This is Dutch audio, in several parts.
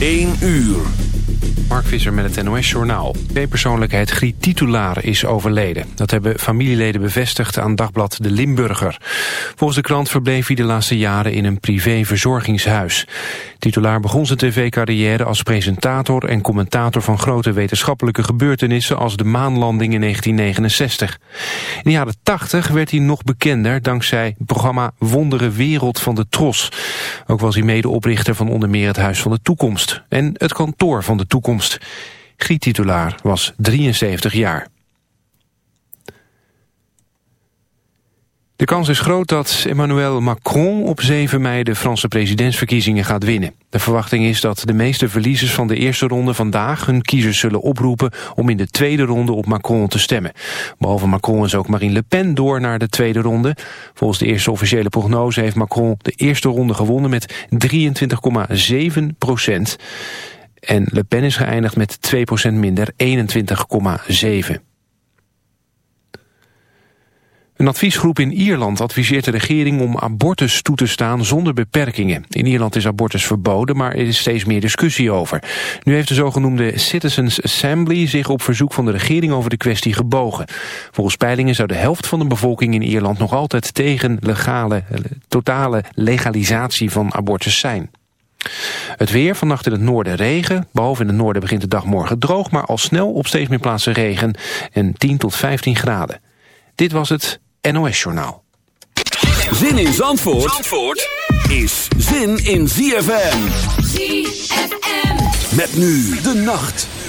1 uur. Mark Visser met het NOS-journaal. Twee-persoonlijkheid Griet Titulaar is overleden. Dat hebben familieleden bevestigd aan dagblad De Limburger. Volgens de krant verbleef hij de laatste jaren in een privé-verzorgingshuis. Titulaar begon zijn tv-carrière als presentator en commentator van grote wetenschappelijke gebeurtenissen als de maanlanding in 1969. In de jaren 80 werd hij nog bekender dankzij het programma Wondere Wereld van de Tros. Ook was hij medeoprichter van onder meer het Huis van de Toekomst en het kantoor van de Toekomst toekomst. Titulaar was 73 jaar. De kans is groot dat Emmanuel Macron op 7 mei de Franse presidentsverkiezingen gaat winnen. De verwachting is dat de meeste verliezers van de eerste ronde vandaag hun kiezers zullen oproepen om in de tweede ronde op Macron te stemmen. Behalve Macron is ook Marine Le Pen door naar de tweede ronde. Volgens de eerste officiële prognose heeft Macron de eerste ronde gewonnen met 23,7 procent. En Le Pen is geëindigd met 2% minder, 21,7. Een adviesgroep in Ierland adviseert de regering om abortus toe te staan zonder beperkingen. In Ierland is abortus verboden, maar er is steeds meer discussie over. Nu heeft de zogenoemde Citizens Assembly zich op verzoek van de regering over de kwestie gebogen. Volgens peilingen zou de helft van de bevolking in Ierland nog altijd tegen legale, totale legalisatie van abortus zijn. Het weer, vannacht in het noorden regen. Behalve in het noorden begint de dag morgen droog... maar al snel op steeds meer plaatsen regen en 10 tot 15 graden. Dit was het NOS Journaal. Zin in Zandvoort, Zandvoort is zin in ZFM. ZFM. Met nu de nacht.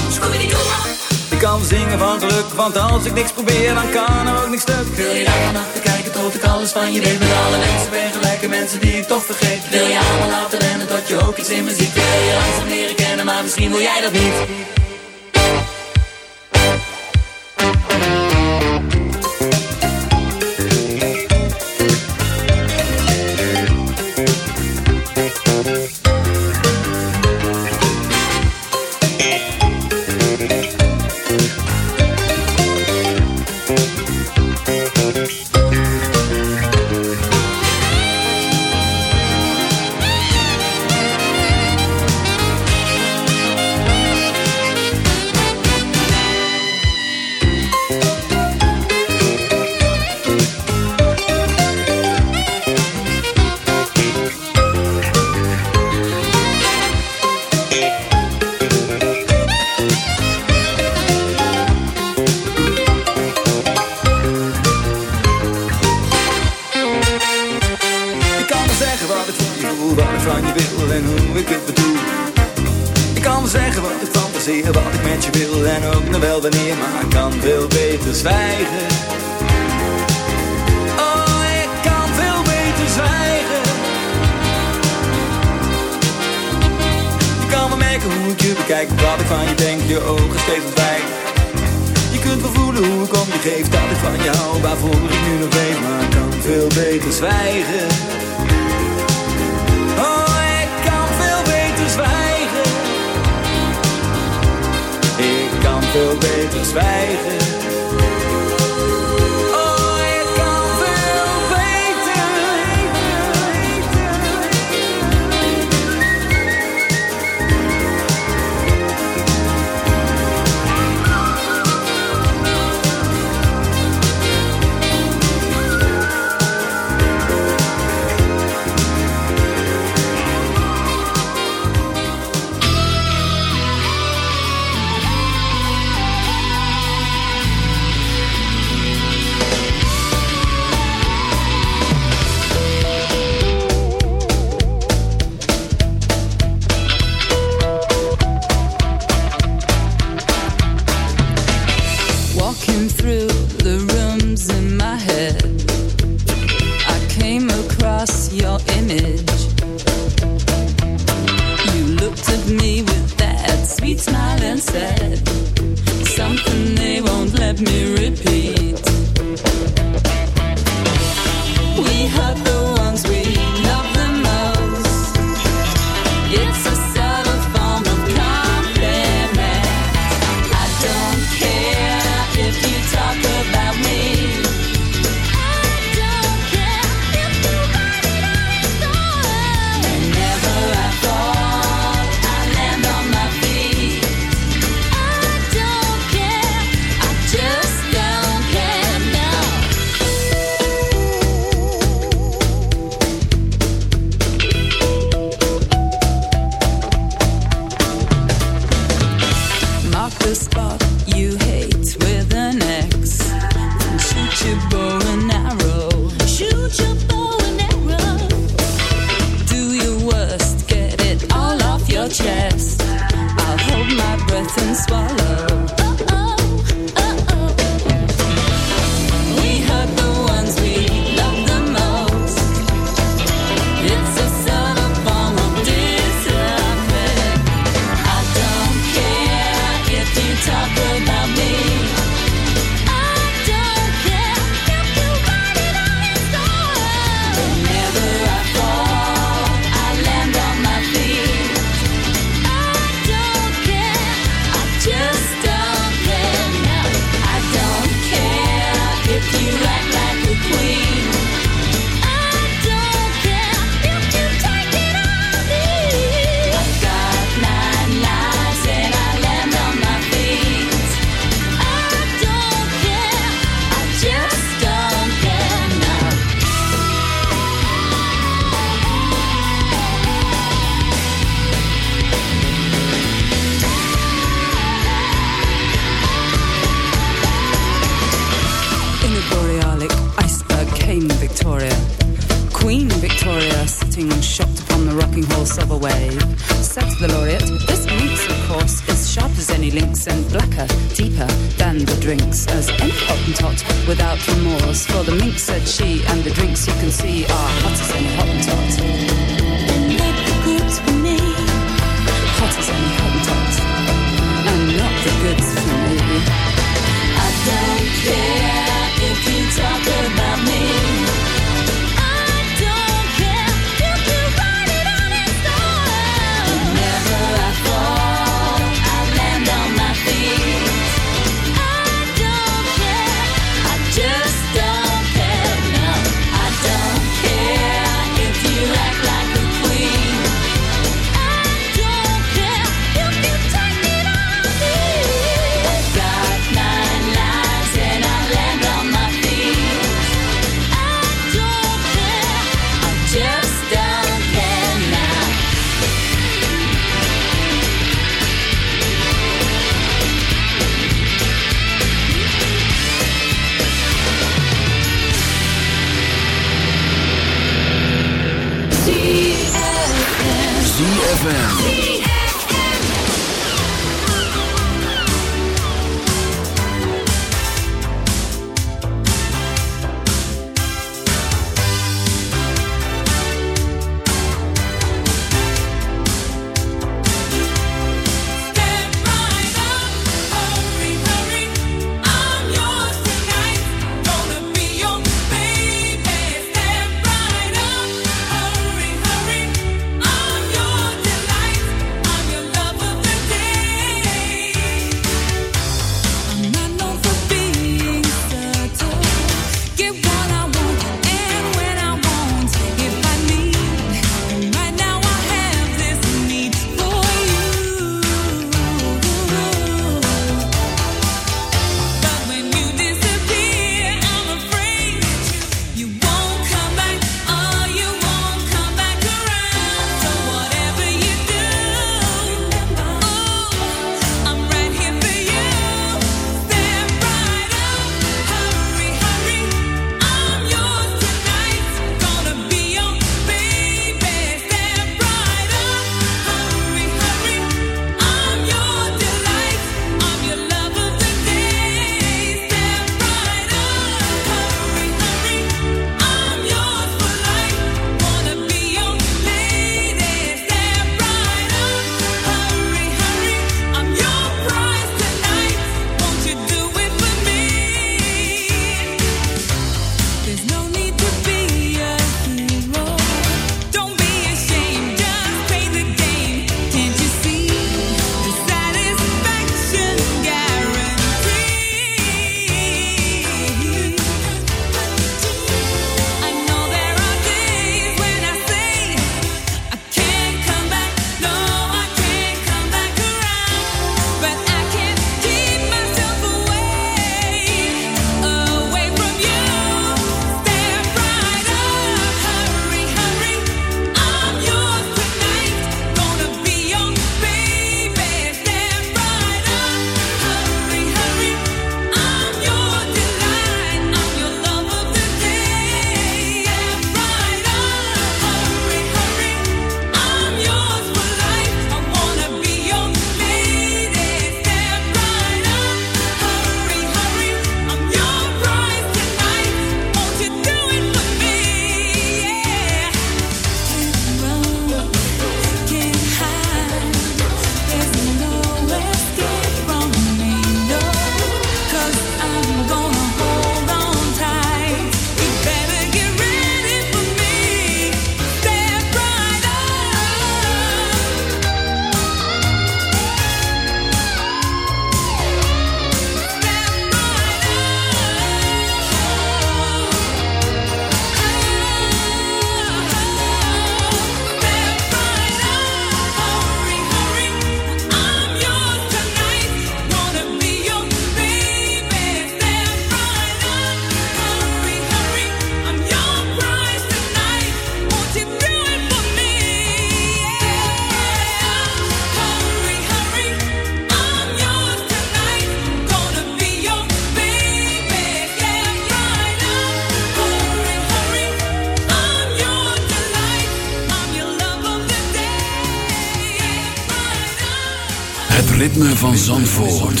ritme van Zandvoort.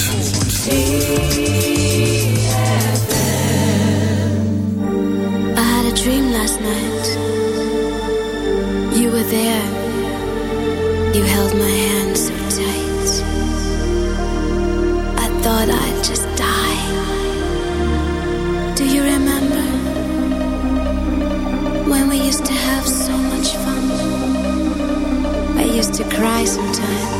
I had a dream last night. You were there. You held my hand so tight. I thought I'd just die. Do you remember? When we used to have so much fun. I used to cry sometimes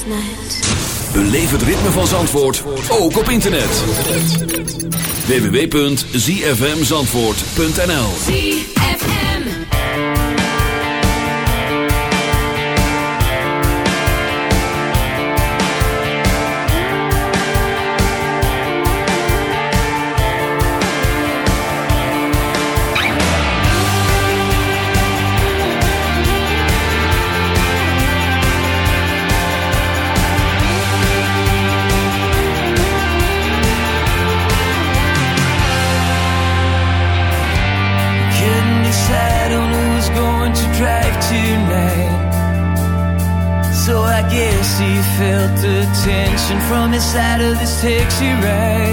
last night. Beleef het ritme van Zandvoort ook op internet. www.zfmzandvoort.nl this takes you right.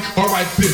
party. All right, bitch.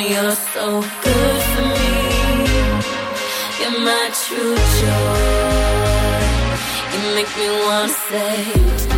and you're so good for me. You're my true joy. You make me wanna say.